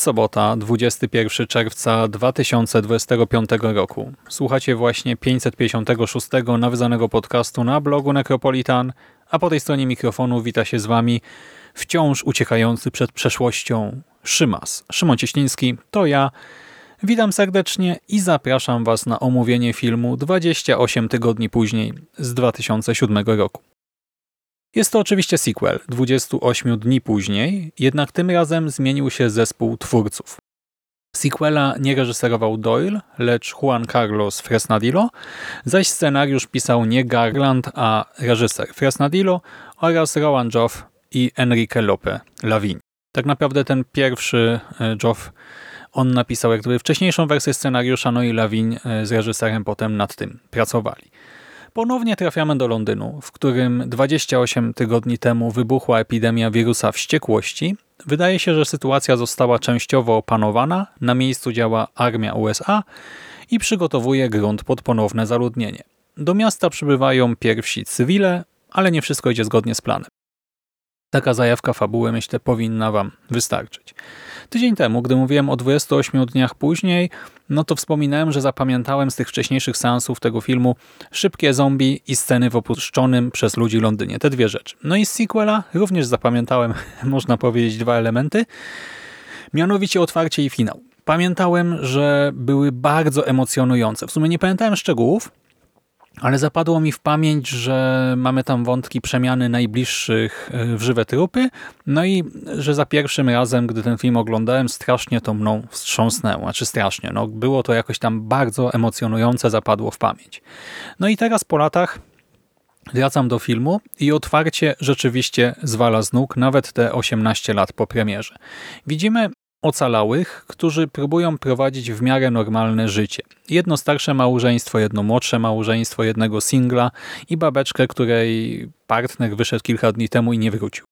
Sobota, 21 czerwca 2025 roku. Słuchacie właśnie 556 nawiązanego podcastu na blogu Necropolitan, a po tej stronie mikrofonu wita się z wami wciąż uciekający przed przeszłością Szymas. Szymon Cieśliński, to ja. Witam serdecznie i zapraszam was na omówienie filmu 28 tygodni później z 2007 roku. Jest to oczywiście sequel 28 dni później, jednak tym razem zmienił się zespół twórców. Sequela nie reżyserował Doyle, lecz Juan Carlos Fresnadillo, zaś scenariusz pisał nie Garland, a reżyser Fresnadillo oraz Rowan Joff i Enrique Lope Lavin. Tak naprawdę ten pierwszy e, Joff on napisał jak gdyby wcześniejszą wersję scenariusza, no i Lawin e, z reżyserem potem nad tym pracowali. Ponownie trafiamy do Londynu, w którym 28 tygodni temu wybuchła epidemia wirusa wściekłości. Wydaje się, że sytuacja została częściowo opanowana, na miejscu działa armia USA i przygotowuje grunt pod ponowne zaludnienie. Do miasta przybywają pierwsi cywile, ale nie wszystko idzie zgodnie z planem. Taka zajawka fabuły, myślę, powinna Wam wystarczyć. Tydzień temu, gdy mówiłem o 28 dniach później, no to wspominałem, że zapamiętałem z tych wcześniejszych seansów tego filmu szybkie zombie i sceny w opuszczonym przez ludzi Londynie. Te dwie rzeczy. No i z sequela również zapamiętałem, można powiedzieć, dwa elementy. Mianowicie otwarcie i finał. Pamiętałem, że były bardzo emocjonujące. W sumie nie pamiętałem szczegółów, ale zapadło mi w pamięć, że mamy tam wątki przemiany najbliższych e, w żywe trupy, no i że za pierwszym razem, gdy ten film oglądałem, strasznie to mną wstrząsnęło, znaczy strasznie, no było to jakoś tam bardzo emocjonujące, zapadło w pamięć. No i teraz po latach wracam do filmu i otwarcie rzeczywiście zwala z nóg, nawet te 18 lat po premierze. Widzimy ocalałych, którzy próbują prowadzić w miarę normalne życie. Jedno starsze małżeństwo, jedno młodsze małżeństwo, jednego singla i babeczkę, której partner wyszedł kilka dni temu i nie wrócił.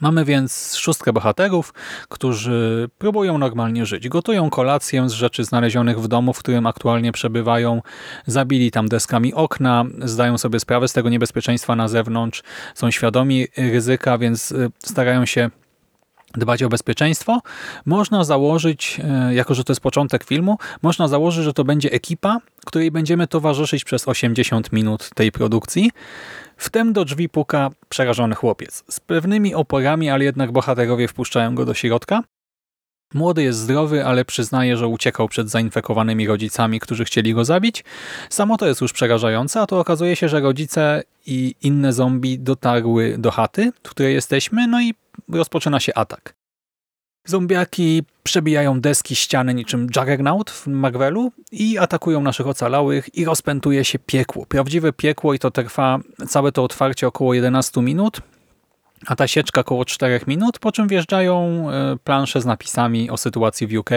Mamy więc szóstkę bohaterów, którzy próbują normalnie żyć. Gotują kolację z rzeczy znalezionych w domu, w którym aktualnie przebywają. Zabili tam deskami okna, zdają sobie sprawę z tego niebezpieczeństwa na zewnątrz, są świadomi ryzyka, więc y, starają się dbać o bezpieczeństwo, można założyć, e, jako że to jest początek filmu, można założyć, że to będzie ekipa, której będziemy towarzyszyć przez 80 minut tej produkcji. Wtem do drzwi puka przerażony chłopiec. Z pewnymi oporami, ale jednak bohaterowie wpuszczają go do środka. Młody jest zdrowy, ale przyznaje, że uciekał przed zainfekowanymi rodzicami, którzy chcieli go zabić. Samo to jest już przerażające, a to okazuje się, że rodzice i inne zombie dotarły do chaty, w której jesteśmy, no i rozpoczyna się atak. Zombiaki przebijają deski, ściany niczym Juggernaut w Marvelu i atakują naszych ocalałych i rozpętuje się piekło. Prawdziwe piekło i to trwa całe to otwarcie około 11 minut a ta sieczka około 4 minut, po czym wjeżdżają e, plansze z napisami o sytuacji w UK.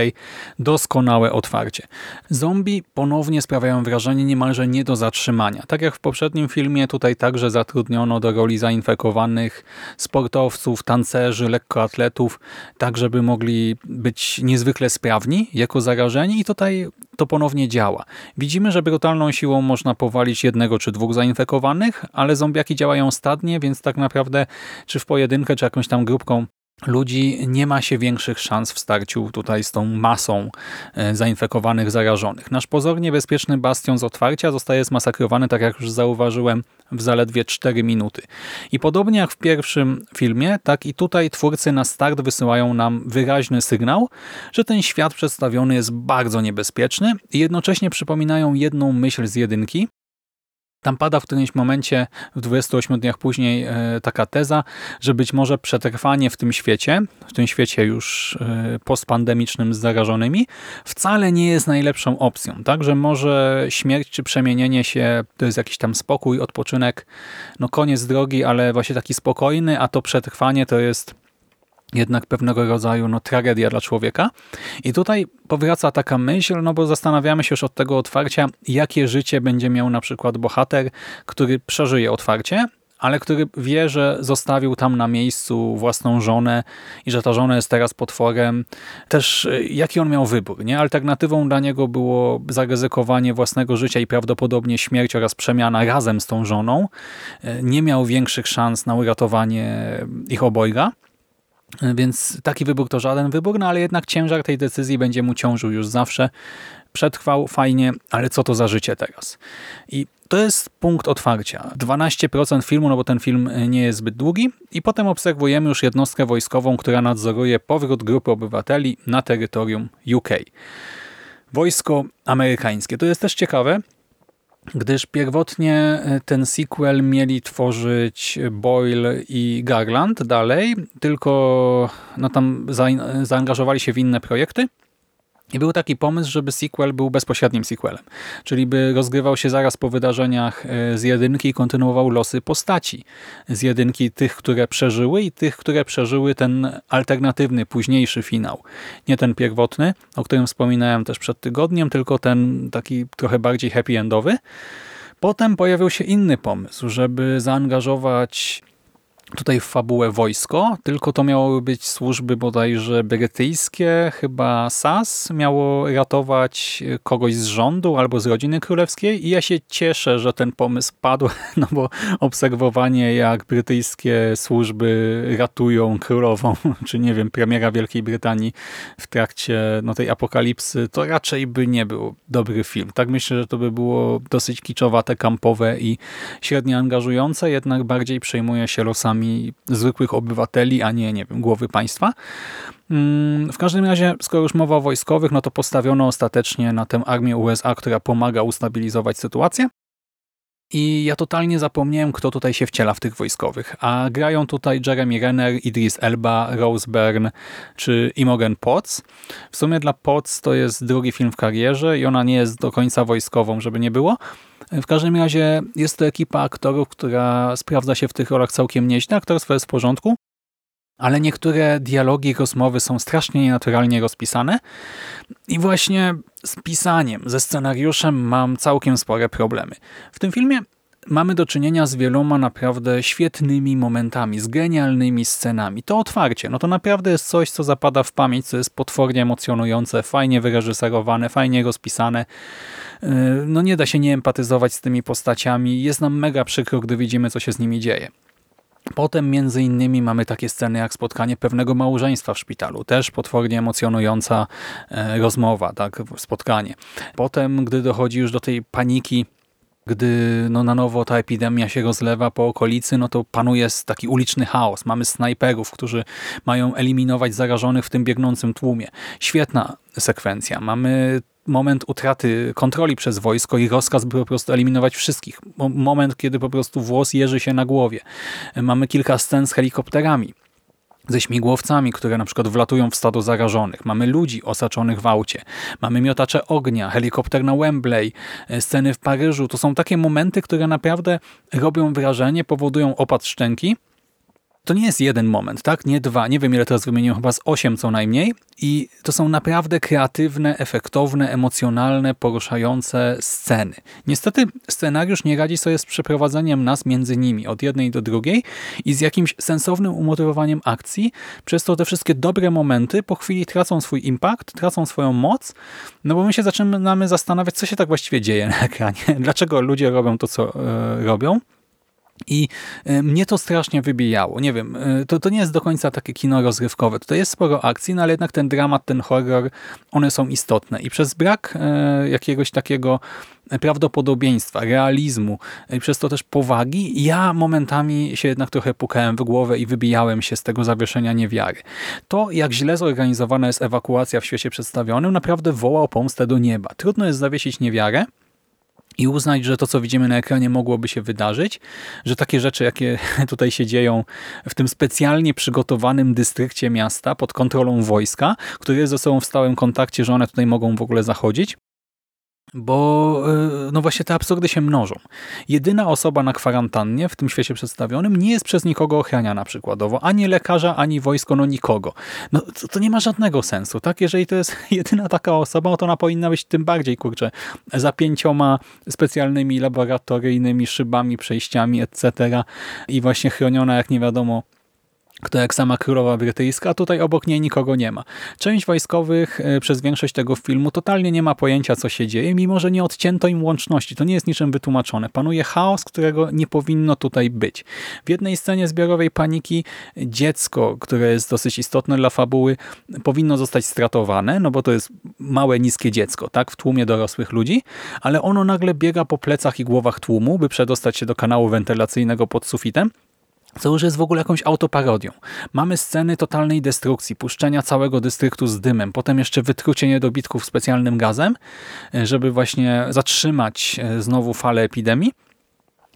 Doskonałe otwarcie. Zombie ponownie sprawiają wrażenie niemalże nie do zatrzymania. Tak jak w poprzednim filmie, tutaj także zatrudniono do roli zainfekowanych sportowców, tancerzy, lekkoatletów, tak żeby mogli być niezwykle sprawni jako zarażeni i tutaj to ponownie działa. Widzimy, że brutalną siłą można powalić jednego czy dwóch zainfekowanych, ale zombiaki działają stadnie, więc tak naprawdę czy w pojedynkę, czy jakąś tam grupką ludzi nie ma się większych szans w starciu tutaj z tą masą e, zainfekowanych, zarażonych. Nasz pozornie bezpieczny bastion z otwarcia zostaje zmasakrowany, tak jak już zauważyłem, w zaledwie 4 minuty. I podobnie jak w pierwszym filmie, tak i tutaj twórcy na start wysyłają nam wyraźny sygnał, że ten świat przedstawiony jest bardzo niebezpieczny i jednocześnie przypominają jedną myśl z jedynki, Tam pada w którymś momencie, w 28 dniach później, e, taka teza, że być może przetrwanie w tym świecie, w tym świecie już e, postpandemicznym z zarażonymi, wcale nie jest najlepszą opcją. Tak, że może śmierć czy przemienienie się to jest jakiś tam spokój, odpoczynek, no koniec drogi, ale właśnie taki spokojny, a to przetrwanie to jest jednak pewnego rodzaju no, tragedia dla człowieka. I tutaj powraca taka myśl, no bo zastanawiamy się już od tego otwarcia, jakie życie będzie miał na przykład bohater, który przeżyje otwarcie, ale który wie, że zostawił tam na miejscu własną żonę i że ta żona jest teraz potworem. Też y, jaki on miał wybór? Nie? Alternatywą dla niego było zaryzykowanie własnego życia i prawdopodobnie śmierć oraz przemiana razem z tą żoną. Y, nie miał większych szans na uratowanie ich obojga. Więc taki wybór to żaden wybór, no ale jednak ciężar tej decyzji będzie mu ciążył już zawsze. Przetrwał fajnie, ale co to za życie teraz? I to jest punkt otwarcia. 12% filmu, no bo ten film nie jest zbyt długi i potem obserwujemy już jednostkę wojskową, która nadzoruje powrót grupy obywateli na terytorium UK. Wojsko amerykańskie. To jest też ciekawe, gdyż pierwotnie e, ten sequel mieli tworzyć Boyle i Garland dalej, tylko no tam zaangażowali się w inne projekty. I był taki pomysł, żeby sequel był bezpośrednim sequelem, czyli by rozgrywał się zaraz po wydarzeniach e, z jedynki i kontynuował losy postaci z jedynki, tych, które przeżyły i tych, które przeżyły ten alternatywny, późniejszy finał. Nie ten pierwotny, o którym wspominałem też przed tygodniem, tylko ten taki trochę bardziej happy endowy. Potem pojawił się inny pomysł, żeby zaangażować tutaj w fabułę wojsko, tylko to miały być służby bodajże brytyjskie, chyba SAS miało ratować kogoś z rządu albo z rodziny królewskiej i ja się cieszę, że ten pomysł padł, no bo obserwowanie jak brytyjskie służby ratują królową, czy nie wiem, premiera Wielkiej Brytanii w trakcie no, tej apokalipsy, to raczej by nie był dobry film. Tak myślę, że to by było dosyć kiczowate, kampowe i średnio angażujące, jednak bardziej przejmuje się losami zwykłych obywateli, a nie, nie wiem, głowy państwa. Mm, w każdym razie, skoro już mowa o wojskowych, no to postawiono ostatecznie na tę armię USA, która pomaga ustabilizować sytuację. I ja totalnie zapomniałem, kto tutaj się wciela w tych wojskowych. A grają tutaj Jeremy Renner, Idris Elba, Rose Byrne czy Imogen Potts. W sumie dla Potts to jest drugi film w karierze i ona nie jest do końca wojskową, żeby nie było. W każdym razie jest to ekipa aktorów, która sprawdza się w tych rolach całkiem nieźle. Aktorstwo jest w porządku, ale niektóre dialogi, rozmowy są strasznie nienaturalnie rozpisane i właśnie z pisaniem, ze scenariuszem mam całkiem spore problemy. W tym filmie mamy do czynienia z wieloma naprawdę świetnymi momentami, z genialnymi scenami. To otwarcie, no to naprawdę jest coś, co zapada w pamięć, co jest potwornie emocjonujące, fajnie wyreżyserowane, fajnie rozpisane. Yy, no nie da się nie empatyzować z tymi postaciami. Jest nam mega przykro, gdy widzimy, co się z nimi dzieje. Potem między innymi mamy takie sceny jak spotkanie pewnego małżeństwa w szpitalu. Też potwornie emocjonująca e, rozmowa, tak, spotkanie. Potem, gdy dochodzi już do tej paniki gdy no, na nowo ta epidemia się rozlewa po okolicy, no to panuje taki uliczny chaos. Mamy snajperów, którzy mają eliminować zarażonych w tym biegnącym tłumie. Świetna sekwencja. Mamy moment utraty kontroli przez wojsko i rozkaz, by po prostu eliminować wszystkich. Moment, kiedy po prostu włos jeży się na głowie. Mamy kilka scen z helikopterami ze śmigłowcami, które na przykład wlatują w stado zarażonych. Mamy ludzi osaczonych w aucie. Mamy miotacze ognia, helikopter na Wembley, e, sceny w Paryżu. To są takie momenty, które naprawdę robią wrażenie, powodują opad szczęki to nie jest jeden moment, tak? Nie dwa, nie wiem ile teraz wymieniłem, chyba z osiem co najmniej. I to są naprawdę kreatywne, efektowne, emocjonalne, poruszające sceny. Niestety scenariusz nie radzi sobie z przeprowadzeniem nas między nimi, od jednej do drugiej i z jakimś sensownym umotywowaniem akcji, przez to te wszystkie dobre momenty po chwili tracą swój impact, tracą swoją moc, no bo my się zaczynamy zastanawiać, co się tak właściwie dzieje na ekranie, dlaczego ludzie robią to, co e, robią. I e, mnie to strasznie wybijało. Nie wiem, e, to, to nie jest do końca takie kino rozrywkowe. Tutaj jest sporo akcji, no ale jednak ten dramat, ten horror, one są istotne. I przez brak e, jakiegoś takiego prawdopodobieństwa, realizmu i przez to też powagi, ja momentami się jednak trochę pukałem w głowę i wybijałem się z tego zawieszenia niewiary. To, jak źle zorganizowana jest ewakuacja w świecie przedstawionym, naprawdę woła o pomstę do nieba. Trudno jest zawiesić niewiarę, i uznać, że to, co widzimy na ekranie, mogłoby się wydarzyć, że takie rzeczy, jakie tutaj się dzieją w tym specjalnie przygotowanym dystrykcie miasta pod kontrolą wojska, które jest ze sobą w stałym kontakcie, że one tutaj mogą w ogóle zachodzić, bo e, no właśnie te absurdy się mnożą. Jedyna osoba na kwarantannie w tym świecie przedstawionym nie jest przez nikogo ochraniana przykładowo. Ani lekarza, ani wojsko, no nikogo. No to, to nie ma żadnego sensu, tak? Jeżeli to jest jedyna taka osoba, to ona powinna być tym bardziej, kurczę, za pięcioma specjalnymi laboratoryjnymi szybami, przejściami, etc. I właśnie chroniona jak nie wiadomo kto jak sama królowa brytyjska, a tutaj obok niej nikogo nie ma. Część wojskowych e, przez większość tego filmu totalnie nie ma pojęcia, co się dzieje, mimo że nie odcięto im łączności. To nie jest niczym wytłumaczone. Panuje chaos, którego nie powinno tutaj być. W jednej scenie zbiorowej paniki dziecko, które jest dosyć istotne dla fabuły, powinno zostać stratowane, no bo to jest małe, niskie dziecko, tak, w tłumie dorosłych ludzi, ale ono nagle biega po plecach i głowach tłumu, by przedostać się do kanału wentylacyjnego pod sufitem, co już jest w ogóle jakąś autoparodią. Mamy sceny totalnej destrukcji, puszczenia całego dystryktu z dymem, potem jeszcze wytrucie niedobitków specjalnym gazem, żeby właśnie zatrzymać e, znowu falę epidemii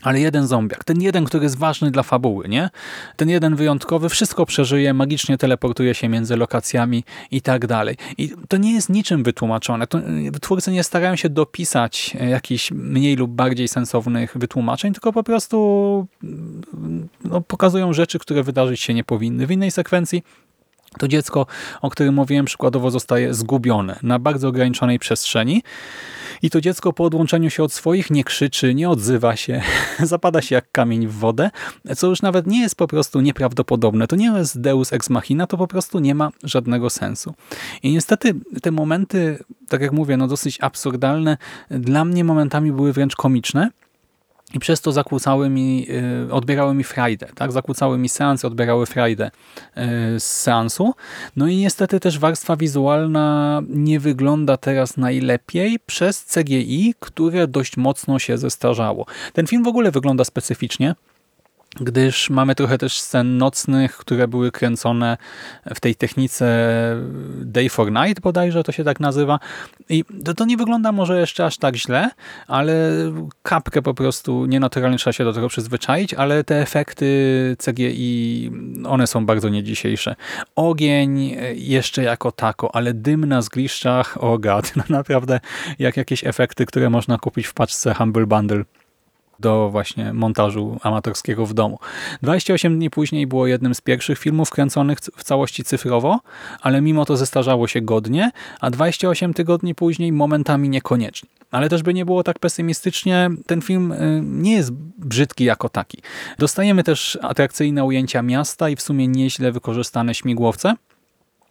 ale jeden zombiak, ten jeden, który jest ważny dla fabuły, nie? Ten jeden wyjątkowy wszystko przeżyje, magicznie teleportuje się między lokacjami i tak dalej. I to nie jest niczym wytłumaczone. To, y, twórcy nie starają się dopisać e, jakichś mniej lub bardziej sensownych wytłumaczeń, tylko po prostu mm, no, pokazują rzeczy, które wydarzyć się nie powinny. W innej sekwencji to dziecko, o którym mówiłem, przykładowo zostaje zgubione na bardzo ograniczonej przestrzeni i to dziecko po odłączeniu się od swoich nie krzyczy, nie odzywa się, zapada się jak kamień w wodę, co już nawet nie jest po prostu nieprawdopodobne. To nie jest deus ex machina, to po prostu nie ma żadnego sensu. I niestety te momenty, tak jak mówię, no dosyć absurdalne, dla mnie momentami były wręcz komiczne, i przez to zakłócały mi, y, odbierały mi frajdę, tak? zakłócały mi seans, odbierały frajdę y, z seansu. No i niestety też warstwa wizualna nie wygląda teraz najlepiej przez CGI, które dość mocno się zestarzało. Ten film w ogóle wygląda specyficznie gdyż mamy trochę też scen nocnych, które były kręcone w tej technice Day for Night bodajże, to się tak nazywa. I to, to nie wygląda może jeszcze aż tak źle, ale kapkę po prostu nienaturalnie trzeba się do tego przyzwyczaić, ale te efekty CGI, one są bardzo niedzisiejsze. Ogień jeszcze jako tako, ale dym na zgliszczach, o oh no naprawdę jak jakieś efekty, które można kupić w paczce Humble Bundle do właśnie montażu amatorskiego w domu. 28 dni później było jednym z pierwszych filmów kręconych w całości cyfrowo, ale mimo to zestarzało się godnie, a 28 tygodni później momentami niekoniecznie. Ale też by nie było tak pesymistycznie, ten film y, nie jest brzydki jako taki. Dostajemy też atrakcyjne ujęcia miasta i w sumie nieźle wykorzystane śmigłowce,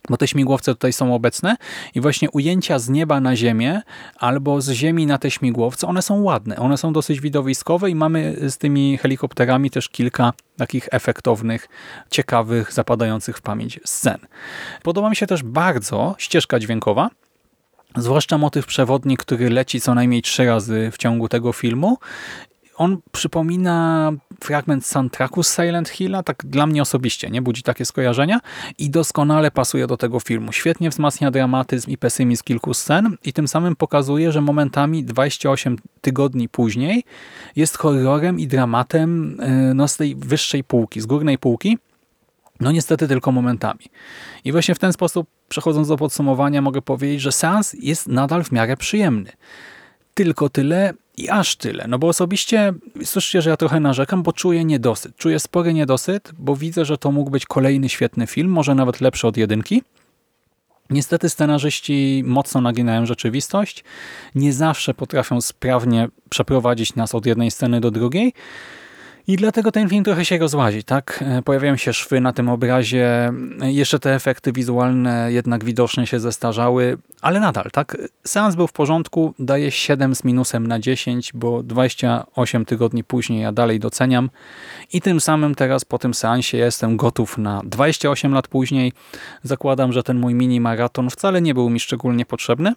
bo te śmigłowce tutaj są obecne i właśnie ujęcia z nieba na ziemię albo z ziemi na te śmigłowce, one są ładne, one są dosyć widowiskowe i mamy z tymi helikopterami też kilka takich efektownych, ciekawych, zapadających w pamięć scen. Podoba mi się też bardzo ścieżka dźwiękowa, zwłaszcza motyw przewodni, który leci co najmniej trzy razy w ciągu tego filmu on przypomina fragment soundtracku z Silent Hilla, tak dla mnie osobiście, nie budzi takie skojarzenia i doskonale pasuje do tego filmu. Świetnie wzmacnia dramatyzm i pesymizm kilku scen i tym samym pokazuje, że momentami 28 tygodni później jest horrorem i dramatem e, no, z tej wyższej półki, z górnej półki, no niestety tylko momentami. I właśnie w ten sposób, przechodząc do podsumowania, mogę powiedzieć, że seans jest nadal w miarę przyjemny. Tylko tyle, i aż tyle. No bo osobiście, słyszycie, że ja trochę narzekam, bo czuję niedosyt. Czuję spory niedosyt, bo widzę, że to mógł być kolejny świetny film, może nawet lepszy od jedynki. Niestety scenarzyści mocno naginają rzeczywistość. Nie zawsze potrafią sprawnie przeprowadzić nas od jednej sceny do drugiej. I dlatego ten film trochę się rozłazi, tak? E, pojawiają się szwy na tym obrazie, jeszcze te efekty wizualne jednak widocznie się zestarzały, ale nadal, tak? Seans był w porządku, daje 7 z minusem na 10, bo 28 tygodni później ja dalej doceniam i tym samym teraz po tym seansie jestem gotów na 28 lat później. Zakładam, że ten mój mini maraton wcale nie był mi szczególnie potrzebny,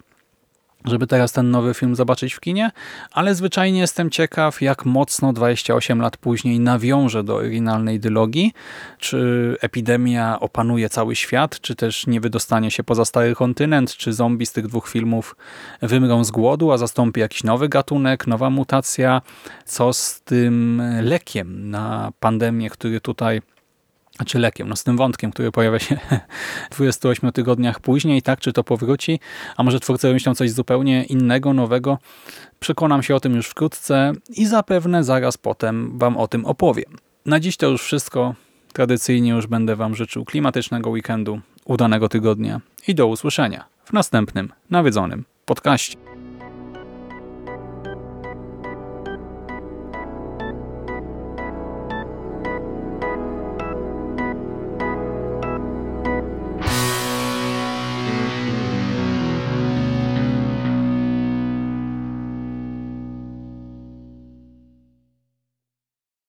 żeby teraz ten nowy film zobaczyć w kinie, ale zwyczajnie jestem ciekaw, jak mocno 28 lat później nawiąże do oryginalnej dylogii, czy epidemia opanuje cały świat, czy też nie wydostanie się poza stary kontynent, czy zombie z tych dwóch filmów wymrą z głodu, a zastąpi jakiś nowy gatunek, nowa mutacja, co z tym lekiem na pandemię, który tutaj czy lekiem, no z tym wątkiem, który pojawia się w 28 tygodniach później, tak, czy to powróci, a może twórcy myślą coś zupełnie innego, nowego. Przekonam się o tym już wkrótce i zapewne zaraz potem Wam o tym opowiem. Na dziś to już wszystko. Tradycyjnie już będę Wam życzył klimatycznego weekendu, udanego tygodnia i do usłyszenia w następnym nawiedzonym podcaście.